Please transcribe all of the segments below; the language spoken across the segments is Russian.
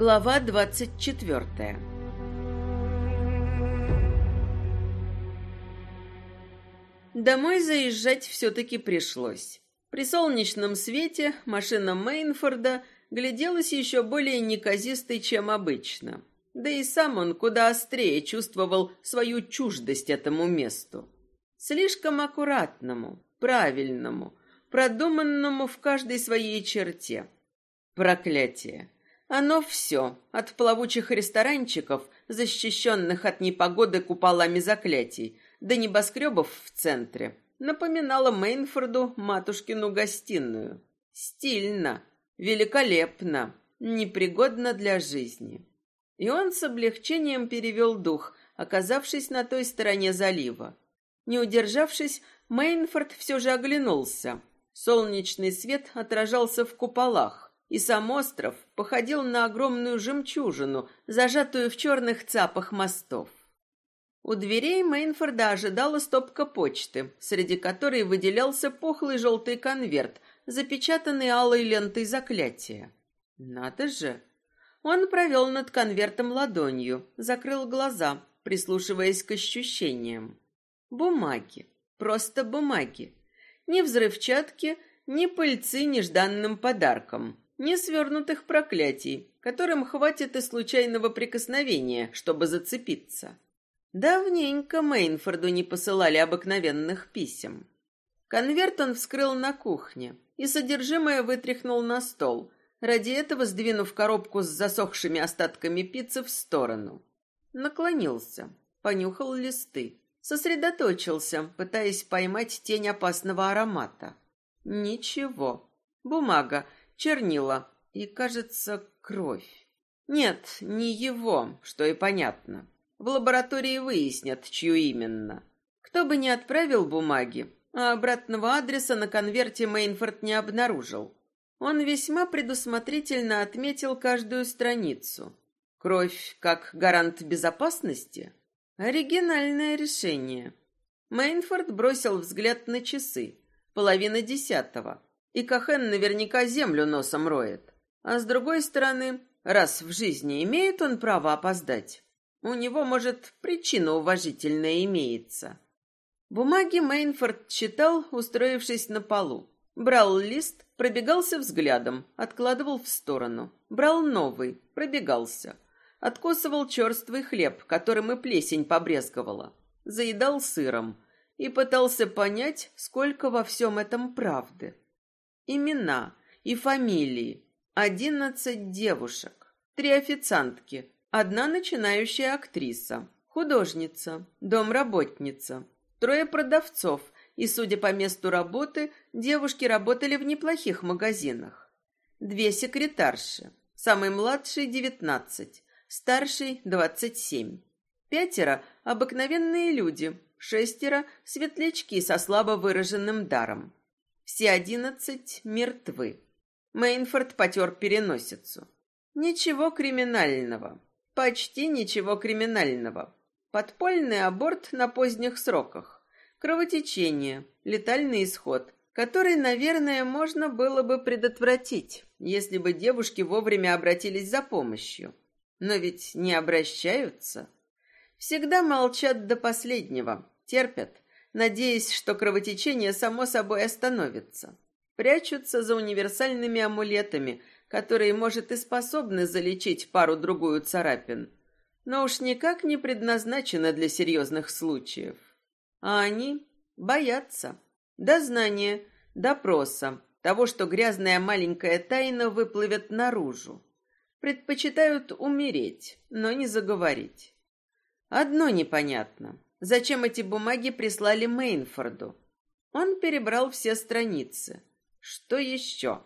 Глава двадцать четвертая Домой заезжать все-таки пришлось. При солнечном свете машина Мейнфорда гляделась еще более неказистой, чем обычно. Да и сам он куда острее чувствовал свою чуждость этому месту. Слишком аккуратному, правильному, продуманному в каждой своей черте. Проклятие. Оно все, от плавучих ресторанчиков, защищенных от непогоды куполами заклятий, до небоскребов в центре, напоминало Мейнфорду матушкину гостиную. Стильно, великолепно, непригодно для жизни. И он с облегчением перевел дух, оказавшись на той стороне залива. Не удержавшись, Мейнфорд все же оглянулся. Солнечный свет отражался в куполах и сам остров походил на огромную жемчужину, зажатую в черных цапах мостов. У дверей Мейнфорда ожидала стопка почты, среди которой выделялся пухлый желтый конверт, запечатанный алой лентой заклятия. Надо же! Он провел над конвертом ладонью, закрыл глаза, прислушиваясь к ощущениям. Бумаги. Просто бумаги. Ни взрывчатки, ни пыльцы нежданным подарком не свернутых проклятий, которым хватит и случайного прикосновения, чтобы зацепиться. Давненько Мейнфорду не посылали обыкновенных писем. Конверт он вскрыл на кухне и содержимое вытряхнул на стол, ради этого сдвинув коробку с засохшими остатками пиццы в сторону. Наклонился, понюхал листы, сосредоточился, пытаясь поймать тень опасного аромата. Ничего. Бумага, чернила и, кажется, кровь. Нет, не его, что и понятно. В лаборатории выяснят, чью именно. Кто бы ни отправил бумаги, а обратного адреса на конверте Мейнфорд не обнаружил. Он весьма предусмотрительно отметил каждую страницу. Кровь как гарант безопасности? Оригинальное решение. Мейнфорд бросил взгляд на часы. Половина десятого. И Кахен наверняка землю носом роет. А с другой стороны, раз в жизни имеет он право опоздать, у него, может, причина уважительная имеется. Бумаги Мейнфорд читал, устроившись на полу. Брал лист, пробегался взглядом, откладывал в сторону. Брал новый, пробегался. Откусывал черствый хлеб, которым и плесень побрезговала. Заедал сыром и пытался понять, сколько во всем этом правды. Имена и фамилии. Одиннадцать девушек. Три официантки. Одна начинающая актриса. Художница. Домработница. Трое продавцов. И, судя по месту работы, девушки работали в неплохих магазинах. Две секретарши. Самый младший – девятнадцать. Старший – двадцать семь. Пятеро – обыкновенные люди. Шестеро – светлячки со слабо выраженным даром. Все одиннадцать мертвы. Мейнфорд потер переносицу. Ничего криминального. Почти ничего криминального. Подпольный аборт на поздних сроках. Кровотечение, летальный исход, который, наверное, можно было бы предотвратить, если бы девушки вовремя обратились за помощью. Но ведь не обращаются. Всегда молчат до последнего, терпят, надеясь, что кровотечение само собой остановится. Прячутся за универсальными амулетами, которые, может, и способны залечить пару-другую царапин, но уж никак не предназначены для серьезных случаев. А они боятся дознания, допроса, того, что грязная маленькая тайна выплывет наружу. Предпочитают умереть, но не заговорить. Одно непонятно. Зачем эти бумаги прислали Мейнфорду? Он перебрал все страницы. Что еще?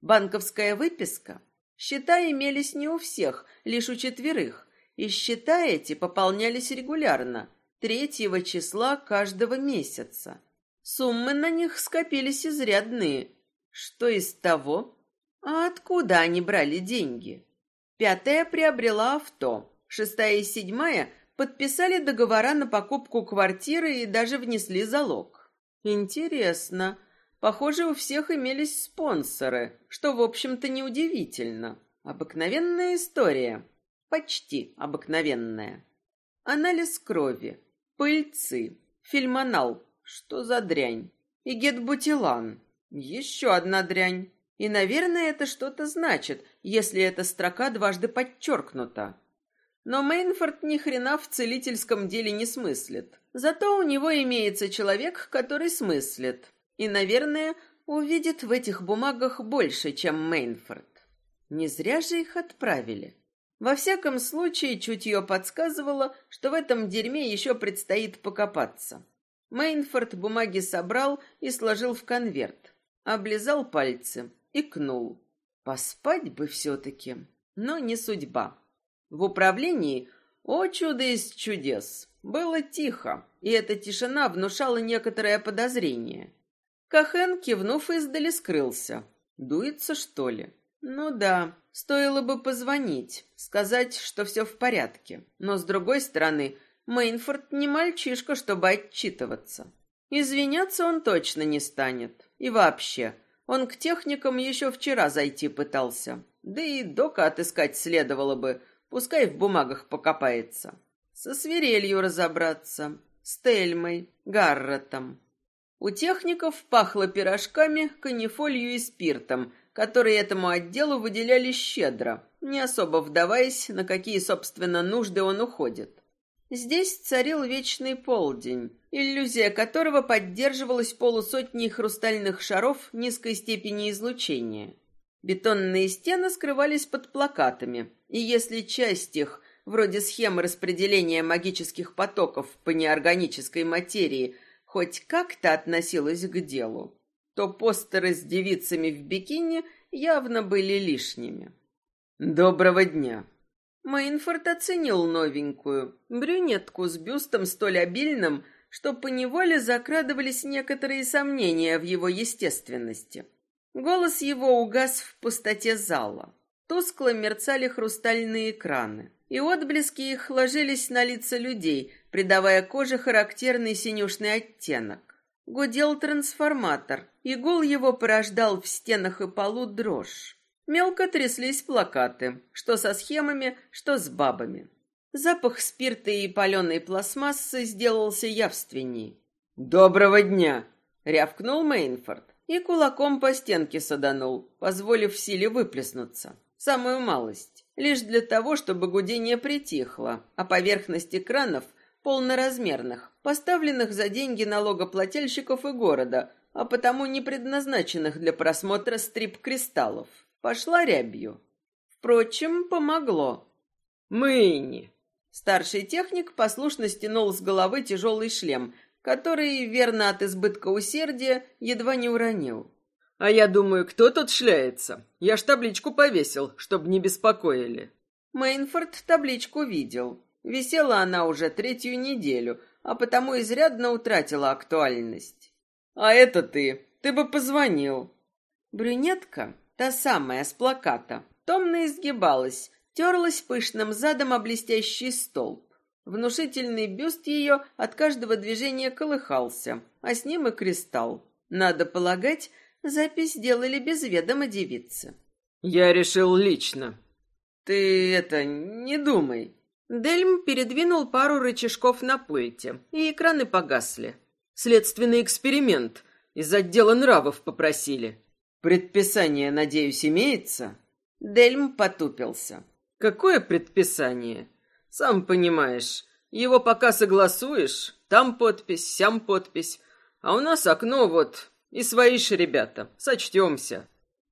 Банковская выписка? Счета имелись не у всех, лишь у четверых, и счета эти пополнялись регулярно, третьего числа каждого месяца. Суммы на них скопились изрядные. Что из того? А откуда они брали деньги? Пятая приобрела авто, шестая и седьмая подписали договора на покупку квартиры и даже внесли залог. Интересно. Похоже, у всех имелись спонсоры, что, в общем-то, неудивительно. Обыкновенная история. Почти обыкновенная. Анализ крови. Пыльцы. Фильмонал. Что за дрянь? И гетбутилан. Еще одна дрянь. И, наверное, это что-то значит, если эта строка дважды подчеркнута. Но Мейнфорд ни хрена в целительском деле не смыслит. Зато у него имеется человек, который смыслит. И, наверное, увидит в этих бумагах больше, чем Мейнфорд. Не зря же их отправили. Во всяком случае, чутье подсказывало, что в этом дерьме еще предстоит покопаться. Мейнфорд бумаги собрал и сложил в конверт. Облизал пальцы, икнул. Поспать бы все-таки, но не судьба. В управлении, о чудо из чудес, было тихо, и эта тишина внушала некоторое подозрение. Кахен, кивнув издали, скрылся. Дуется, что ли? Ну да, стоило бы позвонить, сказать, что все в порядке. Но, с другой стороны, Мейнфорд не мальчишка, чтобы отчитываться. Извиняться он точно не станет. И вообще, он к техникам еще вчера зайти пытался. Да и Дока отыскать следовало бы, Пускай в бумагах покопается. Со свирелью разобраться, с Тельмой, Гарретом. У техников пахло пирожками, канифолью и спиртом, которые этому отделу выделяли щедро, не особо вдаваясь, на какие, собственно, нужды он уходит. Здесь царил вечный полдень, иллюзия которого поддерживалась полусотней хрустальных шаров низкой степени излучения. Бетонные стены скрывались под плакатами, и если часть их, вроде схемы распределения магических потоков по неорганической материи, хоть как-то относилась к делу, то постеры с девицами в бикини явно были лишними. «Доброго дня!» Мейнфорд оценил новенькую, брюнетку с бюстом столь обильным, что поневоле закрадывались некоторые сомнения в его естественности. Голос его угас в пустоте зала. Тускло мерцали хрустальные экраны, и отблески их ложились на лица людей, придавая коже характерный синюшный оттенок. Гудел трансформатор, и гул его порождал в стенах и полу дрожь. Мелко тряслись плакаты, что со схемами, что с бабами. Запах спирта и паленой пластмассы сделался явственней. «Доброго дня!» — рявкнул Мейнфорд и кулаком по стенке саданул, позволив силе выплеснуться. Самую малость. Лишь для того, чтобы гудение притихло, а поверхность экранов, полноразмерных, поставленных за деньги налогоплательщиков и города, а потому не предназначенных для просмотра стрип-кристаллов, пошла рябью. Впрочем, помогло. «Мэйни!» Старший техник послушно стянул с головы тяжелый шлем, который, верно от избытка усердия, едва не уронил. «А я думаю, кто тут шляется? Я ж табличку повесил, чтобы не беспокоили». Мейнфорд табличку видел. Висела она уже третью неделю, а потому изрядно утратила актуальность. «А это ты. Ты бы позвонил». Брюнетка, та самая с плаката, томно изгибалась, терлась пышным задом о блестящий столб. Внушительный бюст ее от каждого движения колыхался, а с ним и кристалл. Надо полагать, запись делали без ведома девицы. «Я решил лично. Ты это, не думай». Дельм передвинул пару рычажков на пульте, и экраны погасли. «Следственный эксперимент. Из отдела нравов попросили. Предписание, надеюсь, имеется?» Дельм потупился. «Какое предписание?» Сам понимаешь, его пока согласуешь, там подпись, сям подпись, а у нас окно вот, и свои же ребята, сочтемся».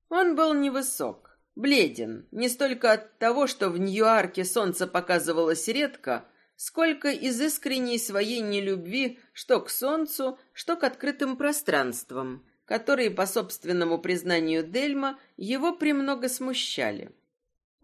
Он был невысок, бледен, не столько от того, что в Нью-Арке солнце показывалось редко, сколько из искренней своей нелюбви что к солнцу, что к открытым пространствам, которые, по собственному признанию Дельма, его премного смущали.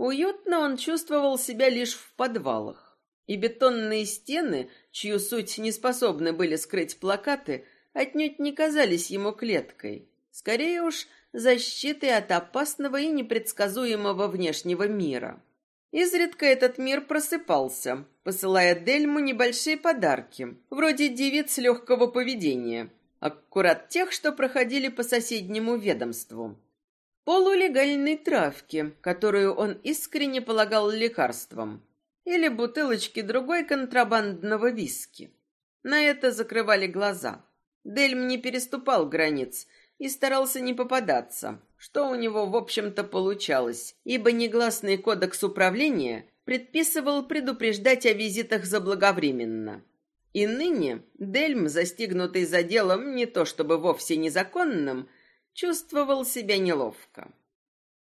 Уютно он чувствовал себя лишь в подвалах. И бетонные стены, чью суть не способны были скрыть плакаты, отнюдь не казались ему клеткой. Скорее уж, защитой от опасного и непредсказуемого внешнего мира. Изредка этот мир просыпался, посылая Дельму небольшие подарки, вроде девиц легкого поведения, аккурат тех, что проходили по соседнему ведомству. Полулегальной травки, которую он искренне полагал лекарством, или бутылочки другой контрабандного виски. На это закрывали глаза. Дельм не переступал границ и старался не попадаться, что у него, в общем-то, получалось, ибо негласный кодекс управления предписывал предупреждать о визитах заблаговременно. И ныне Дельм, застигнутый за делом не то чтобы вовсе незаконным, чувствовал себя неловко.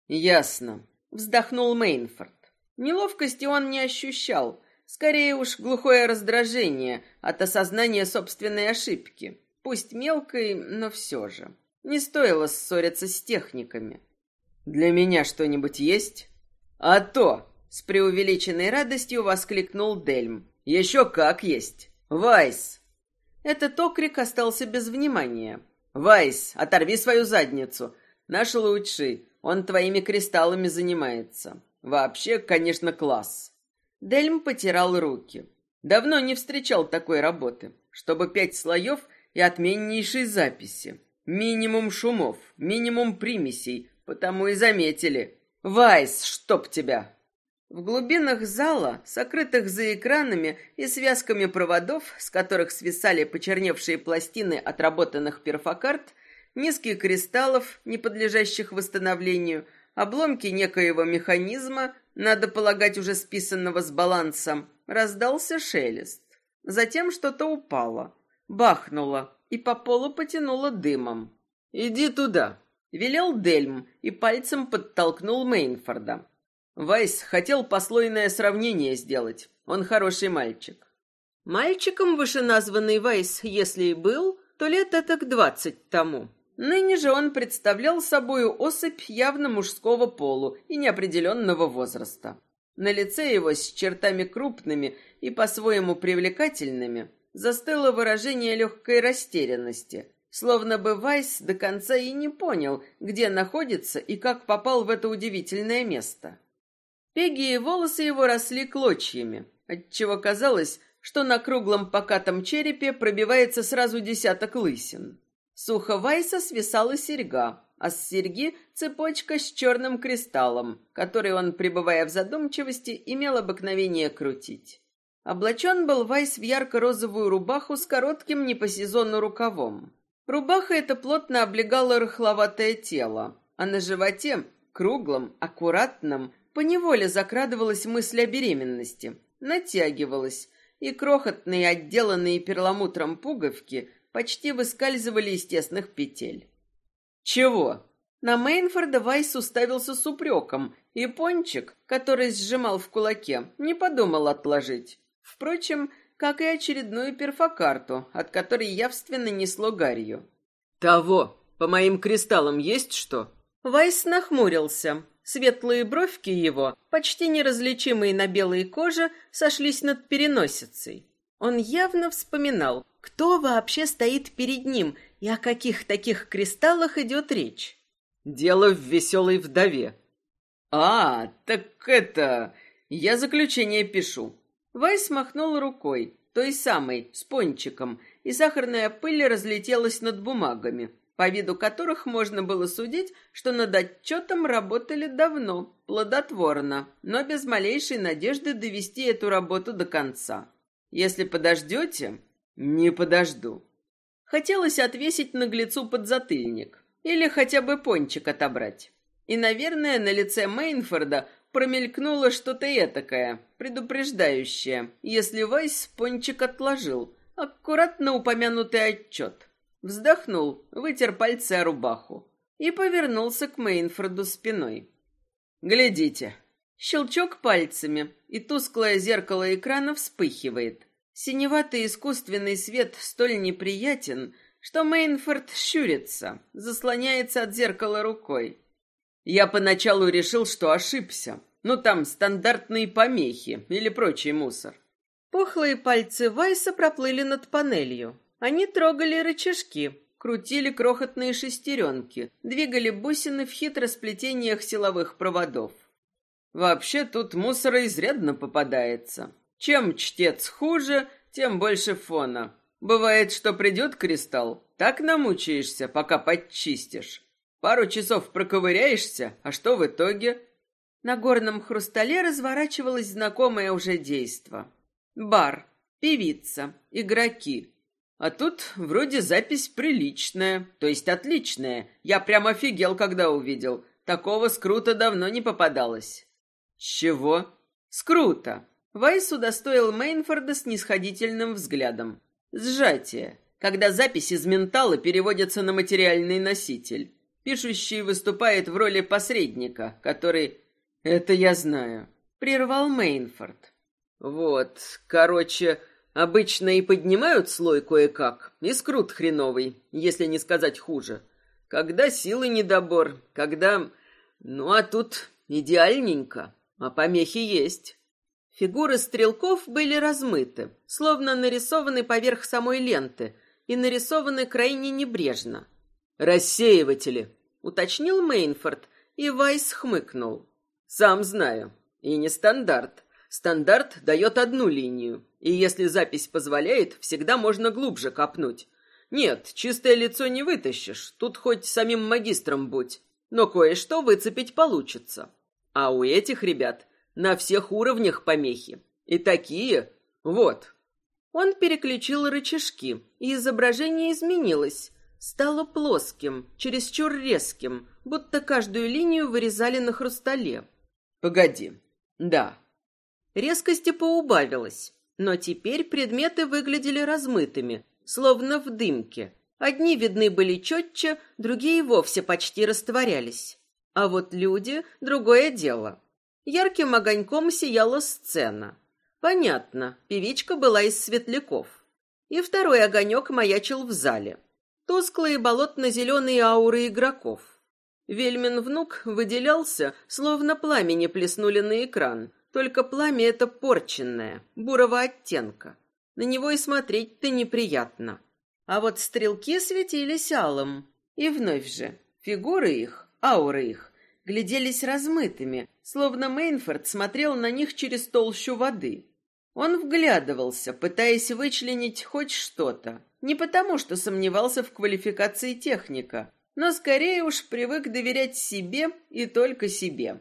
«Ясно», — вздохнул Мейнфорд. Неловкости он не ощущал, скорее уж глухое раздражение от осознания собственной ошибки, пусть мелкой, но все же. Не стоило ссориться с техниками. «Для меня что-нибудь есть?» «А то!» — с преувеличенной радостью воскликнул Дельм. «Еще как есть! Вайс!» Этот окрик остался без внимания. «Вайс, оторви свою задницу! Наш лучший, он твоими кристаллами занимается. Вообще, конечно, класс!» Дельм потирал руки. Давно не встречал такой работы, чтобы пять слоев и отменнейшей записи. Минимум шумов, минимум примесей, потому и заметили. Вайс, чтоб тебя! В глубинах зала, сокрытых за экранами и связками проводов, с которых свисали почерневшие пластины отработанных перфокарт, низких кристаллов, не подлежащих восстановлению, обломки некоего механизма, надо полагать, уже списанного с балансом, раздался шелест. Затем что-то упало, бахнуло, и по полу потянуло дымом. «Иди туда», — велел Дельм и пальцем подтолкнул Мейнфорда. Вайс хотел послойное сравнение сделать. Он хороший мальчик. Мальчиком вышеназванный Вайс, если и был, то лет это к двадцать тому. Ныне же он представлял собою особь явно мужского полу и неопределенного возраста. На лице его с чертами крупными и по-своему привлекательными застыло выражение легкой растерянности, словно бы Вайс до конца и не понял, где находится и как попал в это удивительное место. Пеги и волосы его росли клочьями, отчего казалось, что на круглом покатом черепе пробивается сразу десяток лысин. Сухо Вайса свисала серьга, а с серьги цепочка с черным кристаллом, который он, пребывая в задумчивости, имел обыкновение крутить. Облачен был Вайс в ярко-розовую рубаху с коротким не по сезону рукавом. Рубаха эта плотно облегала рыхловатое тело, а на животе, круглом, аккуратном, поневоле закрадывалась мысль о беременности, натягивалась, и крохотные, отделанные перламутром пуговки почти выскальзывали из тесных петель. «Чего?» На Мейнфорда Вайс уставился с упреком, и пончик, который сжимал в кулаке, не подумал отложить. Впрочем, как и очередную перфокарту, от которой явственно несло гарью. «Того! По моим кристаллам есть что?» Вайс нахмурился. Светлые бровки его, почти неразличимые на белой коже, сошлись над переносицей. Он явно вспоминал, кто вообще стоит перед ним и о каких таких кристаллах идет речь. «Дело в веселой вдове». «А, так это... Я заключение пишу. Вайс махнул рукой, той самой, с пончиком, и сахарная пыль разлетелась над бумагами, по виду которых можно было судить, что над отчетом работали давно, плодотворно, но без малейшей надежды довести эту работу до конца. Если подождете, не подожду. Хотелось отвесить наглецу подзатыльник или хотя бы пончик отобрать. И, наверное, на лице Мейнфорда промелькнуло что-то этакое, предупреждающее, если Вайс пончик отложил, аккуратно упомянутый отчет. Вздохнул, вытер пальцы о рубаху и повернулся к Мейнфорду спиной. «Глядите!» Щелчок пальцами, и тусклое зеркало экрана вспыхивает. Синеватый искусственный свет столь неприятен, что Мейнфорд щурится, заслоняется от зеркала рукой. Я поначалу решил, что ошибся. Ну, там стандартные помехи или прочий мусор. Пухлые пальцы Вайса проплыли над панелью. Они трогали рычажки, крутили крохотные шестеренки, двигали бусины в хитросплетениях силовых проводов. Вообще тут мусора изрядно попадается. Чем чтец хуже, тем больше фона. Бывает, что придет кристалл, так намучаешься, пока подчистишь. Пару часов проковыряешься, а что в итоге? На горном хрустале разворачивалось знакомое уже действо. Бар, певица, игроки. А тут вроде запись приличная, то есть отличная. Я прям офигел, когда увидел. Такого скрута давно не попадалось. Чего? Скрута. Вайс удостоил Мейнфорда снисходительным взглядом. Сжатие. Когда запись из ментала переводится на материальный носитель. Пишущий выступает в роли посредника, который... Это я знаю. Прервал Мейнфорд. Вот, короче, обычно и поднимают слой кое-как, и скрут хреновый, если не сказать хуже. Когда силы недобор, когда... Ну, а тут идеальненько, а помехи есть. Фигуры стрелков были размыты, словно нарисованы поверх самой ленты, и нарисованы крайне небрежно. «Рассеиватели», — уточнил Мейнфорд, и Вайс хмыкнул. «Сам знаю. И не стандарт. Стандарт дает одну линию, и если запись позволяет, всегда можно глубже копнуть. Нет, чистое лицо не вытащишь, тут хоть самим магистром будь, но кое-что выцепить получится. А у этих ребят на всех уровнях помехи. И такие... Вот». Он переключил рычажки, и изображение изменилось. Стало плоским, чересчур резким, будто каждую линию вырезали на хрустале. «Погоди. Да, Резкости поубавилось, но теперь предметы выглядели размытыми, словно в дымке. Одни видны были четче, другие вовсе почти растворялись. А вот люди — другое дело. Ярким огоньком сияла сцена. Понятно, певичка была из светляков. И второй огонек маячил в зале. Тусклые болотно-зеленые ауры игроков. Вельмин внук выделялся, словно пламени плеснули на экран, только пламя это порченное, бурого оттенка. На него и смотреть-то неприятно. А вот стрелки светились алым. И вновь же, фигуры их, ауры их, гляделись размытыми, словно Мейнфорд смотрел на них через толщу воды. Он вглядывался, пытаясь вычленить хоть что-то. Не потому, что сомневался в квалификации техника, но скорее уж привык доверять себе и только себе.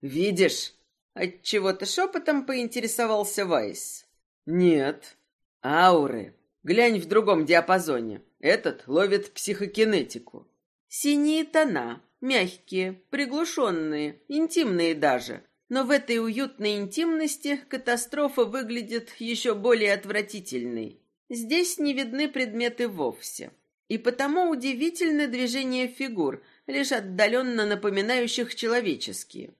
«Видишь?» От чего-то шепотом поинтересовался Вайс. Нет. Ауры. Глянь в другом диапазоне. Этот ловит психокинетику. Синие тона, мягкие, приглушенные, интимные даже. Но в этой уютной интимности катастрофа выглядит еще более отвратительной. Здесь не видны предметы вовсе. И потому удивительны движения фигур, лишь отдаленно напоминающих человеческие.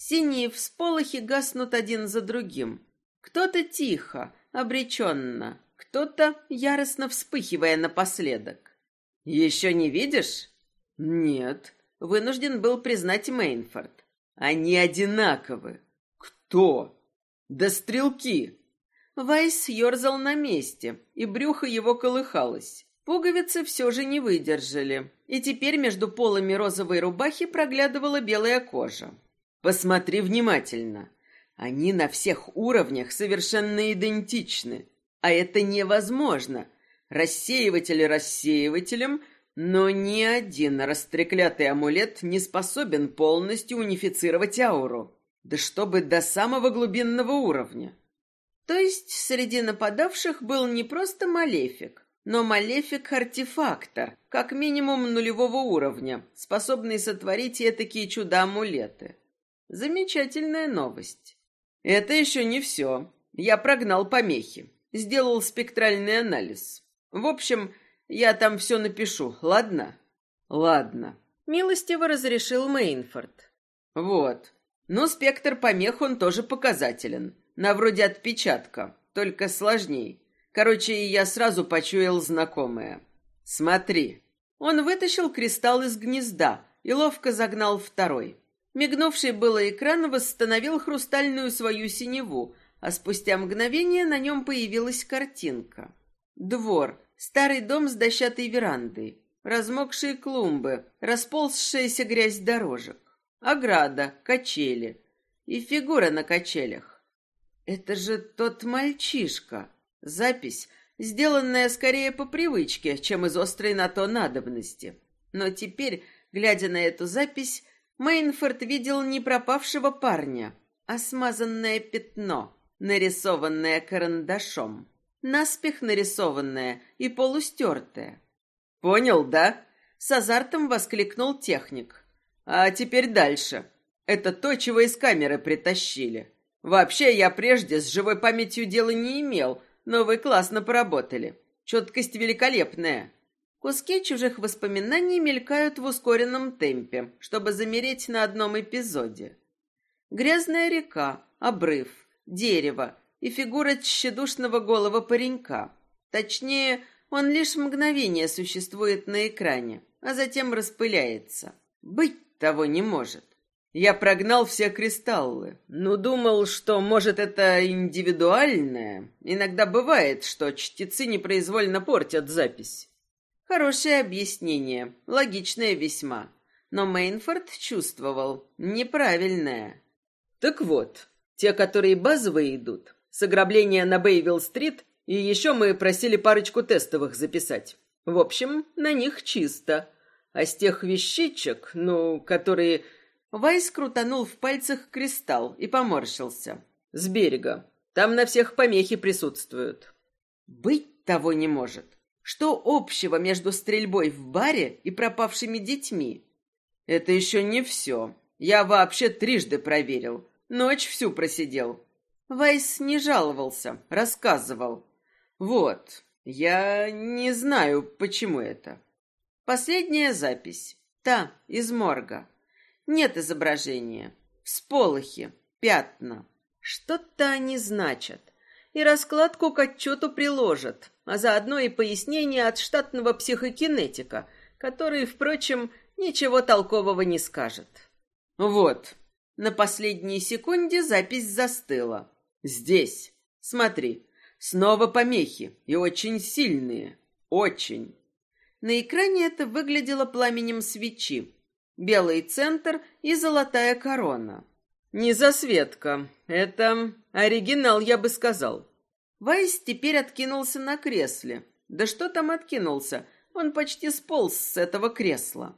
Синие всполохи гаснут один за другим. Кто-то тихо, обреченно, кто-то яростно вспыхивая напоследок. «Еще не видишь?» «Нет», — вынужден был признать Мейнфорд. «Они одинаковы». «Кто?» «Да стрелки!» Вайс ерзал на месте, и брюхо его колыхалось. Пуговицы все же не выдержали, и теперь между полами розовой рубахи проглядывала белая кожа. Посмотри внимательно. Они на всех уровнях совершенно идентичны. А это невозможно. Рассеиватели рассеивателем, но ни один растреклятый амулет не способен полностью унифицировать ауру. Да чтобы до самого глубинного уровня. То есть среди нападавших был не просто малефик, но малефик-артефактор, как минимум нулевого уровня, способный сотворить этакие чудо-амулеты. Замечательная новость. Это еще не все. Я прогнал помехи. Сделал спектральный анализ. В общем, я там все напишу, ладно? Ладно. Милостиво разрешил Мейнфорд. Вот. Но спектр помех он тоже показателен. На вроде отпечатка, только сложней. Короче, я сразу почуял знакомое. Смотри. Он вытащил кристалл из гнезда и ловко загнал второй. Мигнувший было экран восстановил хрустальную свою синеву, а спустя мгновение на нем появилась картинка. Двор, старый дом с дощатой верандой, размокшие клумбы, расползшаяся грязь дорожек, ограда, качели и фигура на качелях. Это же тот мальчишка. Запись, сделанная скорее по привычке, чем из острой на то надобности. Но теперь Глядя на эту запись, Мейнфорд видел не пропавшего парня, а смазанное пятно, нарисованное карандашом. Наспех нарисованное и полустертое. «Понял, да?» — с азартом воскликнул техник. «А теперь дальше. Это то, чего из камеры притащили. Вообще, я прежде с живой памятью дела не имел, но вы классно поработали. Четкость великолепная. Куски чужих воспоминаний мелькают в ускоренном темпе, чтобы замереть на одном эпизоде. Грязная река, обрыв, дерево и фигура тщедушного голого паренька. Точнее, он лишь мгновение существует на экране, а затем распыляется. Быть того не может. Я прогнал все кристаллы. Ну, думал, что, может, это индивидуальное. Иногда бывает, что чтецы непроизвольно портят запись. Хорошее объяснение, логичное весьма. Но Мейнфорд чувствовал неправильное. Так вот, те, которые базовые идут, с ограбления на Бейвилл-стрит, и еще мы просили парочку тестовых записать. В общем, на них чисто. А с тех вещичек, ну, которые Вайс крутанул в пальцах кристалл и поморщился. «С берега. Там на всех помехи присутствуют». «Быть того не может. Что общего между стрельбой в баре и пропавшими детьми?» «Это еще не все. Я вообще трижды проверил. Ночь всю просидел». Вайс не жаловался, рассказывал. «Вот, я не знаю, почему это». Последняя запись. Та, из морга. Нет изображения. Всполохи, пятна. Что-то они значат. И раскладку к отчету приложат, а заодно и пояснение от штатного психокинетика, который, впрочем, ничего толкового не скажет. Вот. На последней секунде запись застыла. Здесь. Смотри. Снова помехи. И очень сильные. Очень. На экране это выглядело пламенем свечи, белый центр и золотая корона. Не засветка. Это оригинал, я бы сказал. Вайс теперь откинулся на кресле. Да что там откинулся? Он почти сполз с этого кресла.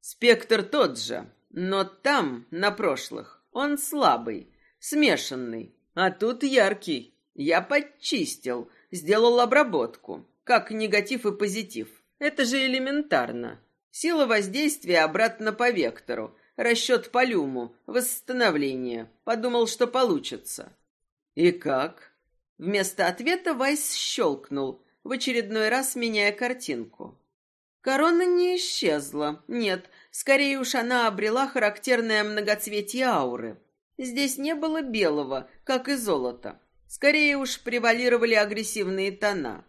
Спектр тот же, но там, на прошлых, он слабый, смешанный, а тут яркий. Я подчистил, сделал обработку, как негатив и позитив. Это же элементарно. Сила воздействия обратно по вектору. Расчет по люму. Восстановление. Подумал, что получится. И как? Вместо ответа Вайс щелкнул, в очередной раз меняя картинку. Корона не исчезла. Нет, скорее уж она обрела характерное многоцветие ауры. Здесь не было белого, как и золота. Скорее уж превалировали агрессивные тона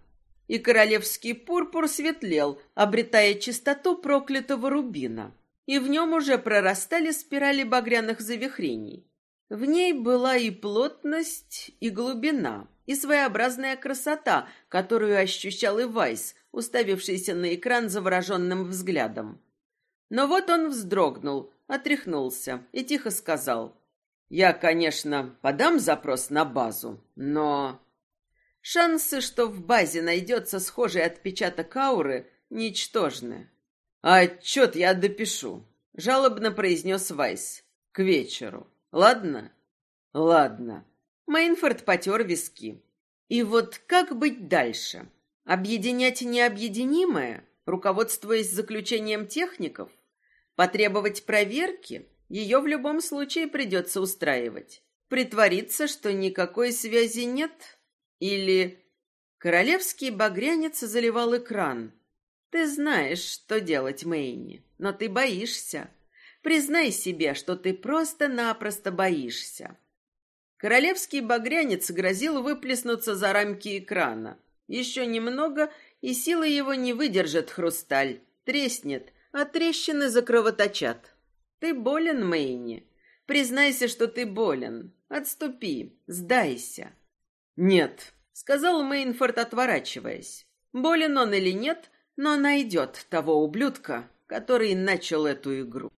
и королевский пурпур светлел, обретая чистоту проклятого рубина, и в нем уже прорастали спирали багряных завихрений. В ней была и плотность, и глубина, и своеобразная красота, которую ощущал и Вайс, уставившийся на экран завороженным взглядом. Но вот он вздрогнул, отряхнулся и тихо сказал. «Я, конечно, подам запрос на базу, но...» Шансы, что в базе найдется схожий отпечаток ауры, ничтожны. «А отчет я допишу», — жалобно произнес Вайс. «К вечеру. Ладно?» «Ладно». Мейнфорд потер виски. «И вот как быть дальше? Объединять необъединимое, руководствуясь заключением техников? Потребовать проверки? Ее в любом случае придется устраивать. Притвориться, что никакой связи нет?» Или королевский багрянец заливал экран. Ты знаешь, что делать, Мэйни, но ты боишься. Признай себе, что ты просто-напросто боишься. Королевский багрянец грозил выплеснуться за рамки экрана. Еще немного, и силы его не выдержат хрусталь. Треснет, а трещины закровоточат. Ты болен, Мэйни. Признайся, что ты болен. Отступи, сдайся. «Нет», — сказал Мейнфорд, отворачиваясь. «Болен он или нет, но найдет того ублюдка, который начал эту игру».